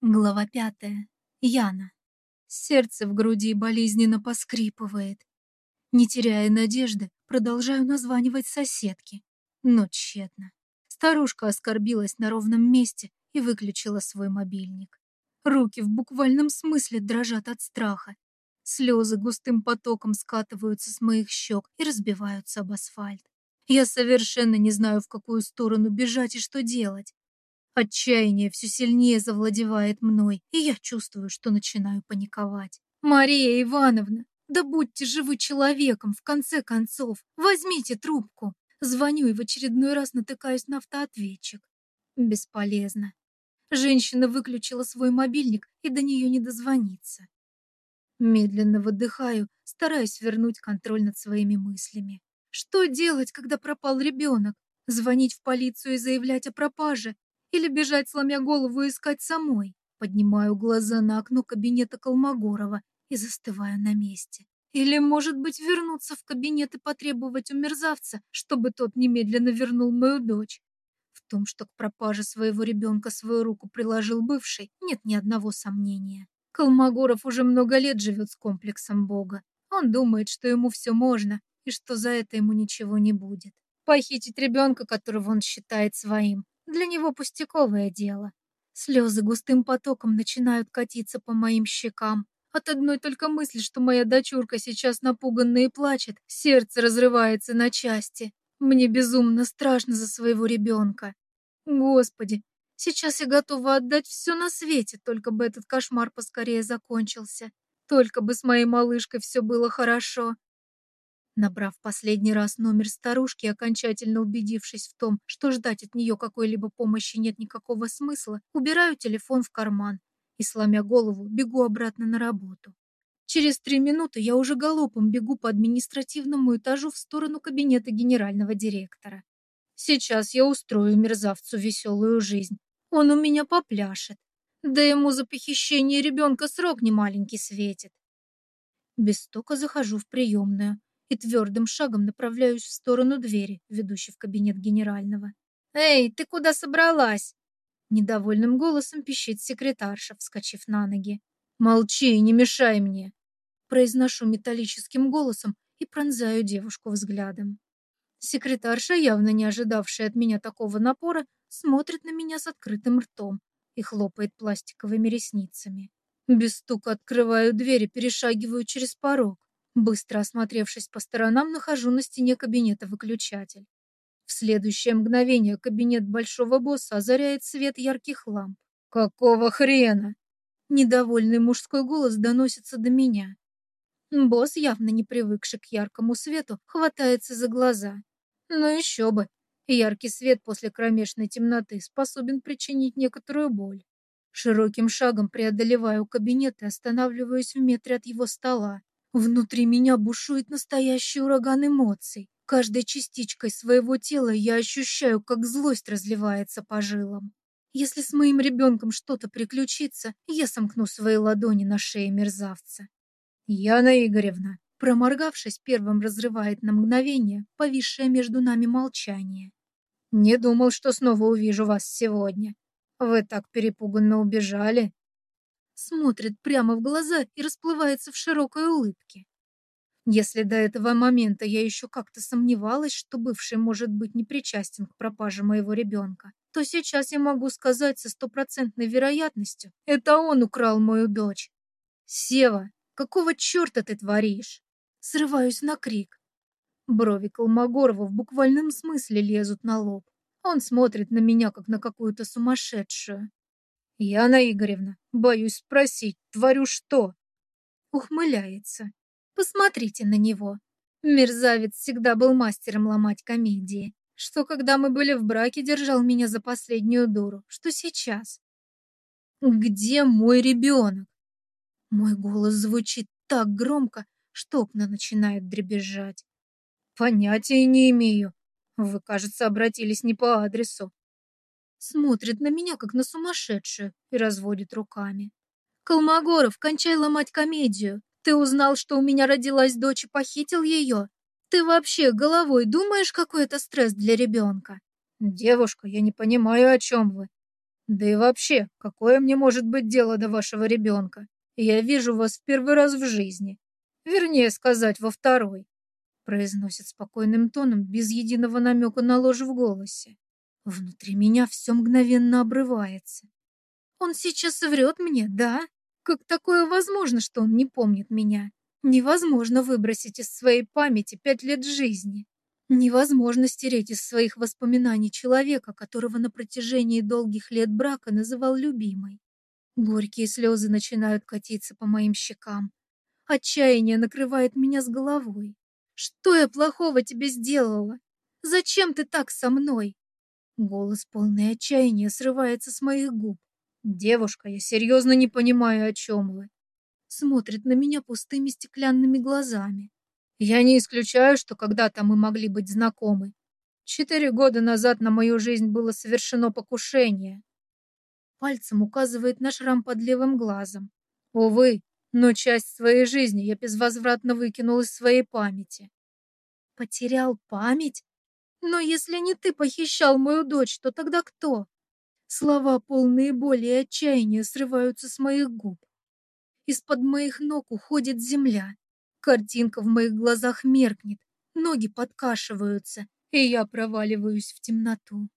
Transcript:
Глава пятая. Яна. Сердце в груди болезненно поскрипывает. Не теряя надежды, продолжаю названивать соседки. Но тщетно. Старушка оскорбилась на ровном месте и выключила свой мобильник. Руки в буквальном смысле дрожат от страха. Слезы густым потоком скатываются с моих щек и разбиваются об асфальт. Я совершенно не знаю, в какую сторону бежать и что делать. Отчаяние все сильнее завладевает мной, и я чувствую, что начинаю паниковать. «Мария Ивановна, да будьте же вы человеком, в конце концов! Возьмите трубку!» Звоню и в очередной раз натыкаюсь на автоответчик. Бесполезно. Женщина выключила свой мобильник, и до нее не дозвониться. Медленно выдыхаю, стараясь вернуть контроль над своими мыслями. Что делать, когда пропал ребенок? Звонить в полицию и заявлять о пропаже? Или бежать, сломя голову, искать самой? Поднимаю глаза на окно кабинета Колмогорова и застываю на месте. Или, может быть, вернуться в кабинет и потребовать у мерзавца, чтобы тот немедленно вернул мою дочь? В том, что к пропаже своего ребенка свою руку приложил бывший, нет ни одного сомнения. Колмогоров уже много лет живет с комплексом Бога. Он думает, что ему все можно, и что за это ему ничего не будет. Похитить ребенка, которого он считает своим, для него пустяковое дело. Слезы густым потоком начинают катиться по моим щекам. От одной только мысли, что моя дочурка сейчас напуганная и плачет, сердце разрывается на части. Мне безумно страшно за своего ребенка. Господи, сейчас я готова отдать все на свете, только бы этот кошмар поскорее закончился. Только бы с моей малышкой все было хорошо. Набрав последний раз номер старушки, окончательно убедившись в том, что ждать от нее какой-либо помощи нет никакого смысла, убираю телефон в карман и, сломя голову, бегу обратно на работу. Через три минуты я уже галопом бегу по административному этажу в сторону кабинета генерального директора. Сейчас я устрою мерзавцу веселую жизнь. Он у меня попляшет. Да ему за похищение ребенка срок немаленький светит. Без стука захожу в приемную и твердым шагом направляюсь в сторону двери, ведущей в кабинет генерального. «Эй, ты куда собралась?» Недовольным голосом пищит секретарша, вскочив на ноги. «Молчи и не мешай мне!» Произношу металлическим голосом и пронзаю девушку взглядом. Секретарша, явно не ожидавшая от меня такого напора, смотрит на меня с открытым ртом и хлопает пластиковыми ресницами. Без стука открываю дверь и перешагиваю через порог. Быстро осмотревшись по сторонам, нахожу на стене кабинета выключатель. В следующее мгновение кабинет большого босса озаряет свет ярких ламп. «Какого хрена?» Недовольный мужской голос доносится до меня. Босс, явно не привыкший к яркому свету, хватается за глаза. Но еще бы, яркий свет после кромешной темноты способен причинить некоторую боль. Широким шагом преодолеваю кабинет и останавливаюсь в метре от его стола. Внутри меня бушует настоящий ураган эмоций. Каждой частичкой своего тела я ощущаю, как злость разливается по жилам. Если с моим ребенком что-то приключится, я сомкну свои ладони на шее мерзавца. Яна Игоревна, проморгавшись, первым разрывает на мгновение повисшее между нами молчание. Не думал, что снова увижу вас сегодня. Вы так перепуганно убежали смотрит прямо в глаза и расплывается в широкой улыбке. Если до этого момента я еще как-то сомневалась, что бывший может быть непричастен к пропаже моего ребенка, то сейчас я могу сказать со стопроцентной вероятностью, это он украл мою дочь. Сева, какого черта ты творишь? Срываюсь на крик. Брови Колмогорова в буквальном смысле лезут на лоб. Он смотрит на меня, как на какую-то сумасшедшую. «Яна Игоревна, боюсь спросить, творю что?» Ухмыляется. «Посмотрите на него. Мерзавец всегда был мастером ломать комедии. Что, когда мы были в браке, держал меня за последнюю дуру. Что сейчас?» «Где мой ребенок?» Мой голос звучит так громко, что окна начинают дребезжать. «Понятия не имею. Вы, кажется, обратились не по адресу. Смотрит на меня, как на сумасшедшую, и разводит руками. «Колмогоров, кончай ломать комедию. Ты узнал, что у меня родилась дочь и похитил ее? Ты вообще головой думаешь, какой это стресс для ребенка?» «Девушка, я не понимаю, о чем вы». Да и вообще, какое мне может быть дело до вашего ребенка? Я вижу вас в первый раз в жизни. Вернее сказать, во второй. Произносит спокойным тоном, без единого намека на ложь в голосе. Внутри меня все мгновенно обрывается. Он сейчас врет мне, да? Как такое возможно, что он не помнит меня? Невозможно выбросить из своей памяти пять лет жизни. Невозможно стереть из своих воспоминаний человека, которого на протяжении долгих лет брака называл любимой. Горькие слезы начинают катиться по моим щекам. Отчаяние накрывает меня с головой. Что я плохого тебе сделала? Зачем ты так со мной? Голос полный отчаяния срывается с моих губ. Девушка, я серьезно не понимаю, о чем вы. Смотрит на меня пустыми стеклянными глазами. Я не исключаю, что когда-то мы могли быть знакомы. Четыре года назад на мою жизнь было совершено покушение. Пальцем указывает на шрам под левым глазом. Увы, но часть своей жизни я безвозвратно выкинул из своей памяти. Потерял память? Но если не ты похищал мою дочь, то тогда кто? Слова, полные боли и отчаяния, срываются с моих губ. Из-под моих ног уходит земля. Картинка в моих глазах меркнет, ноги подкашиваются, и я проваливаюсь в темноту.